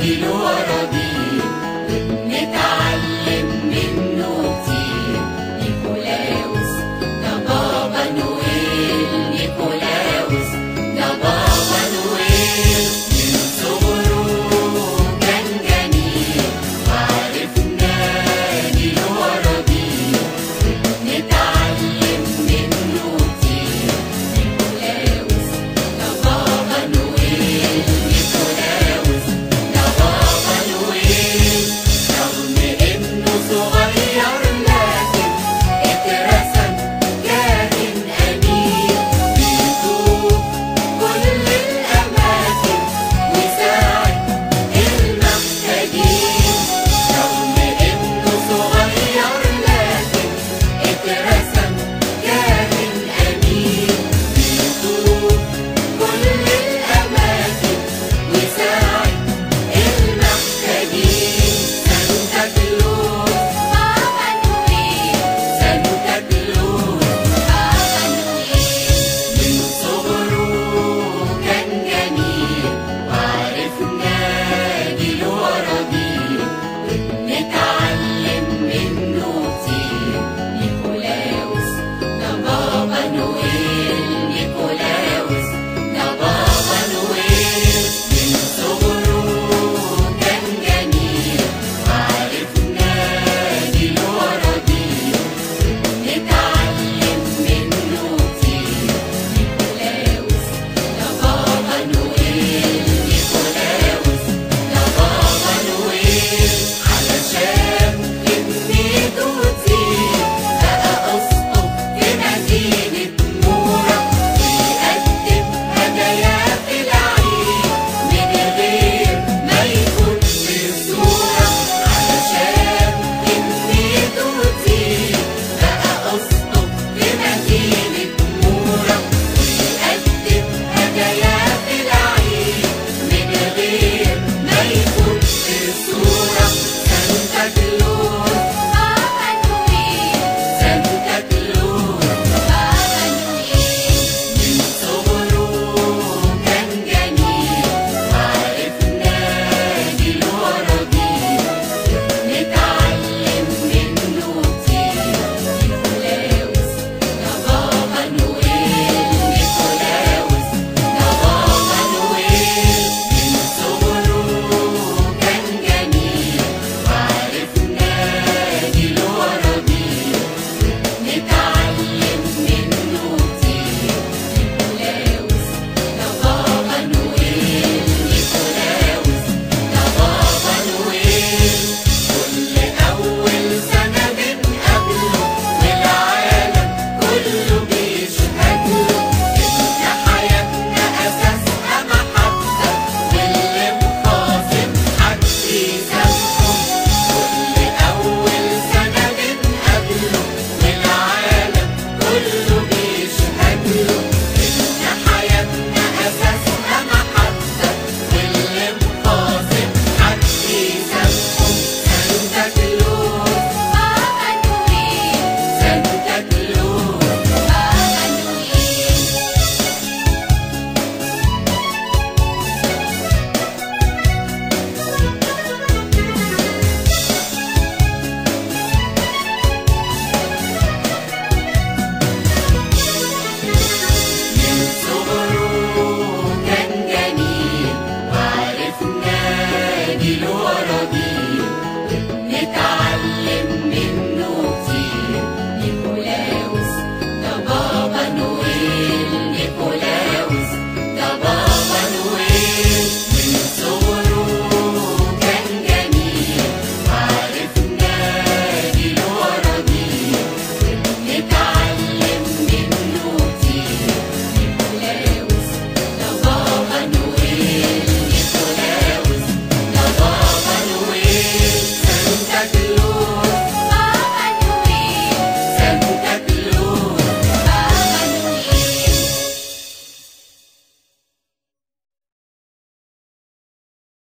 أجل ورا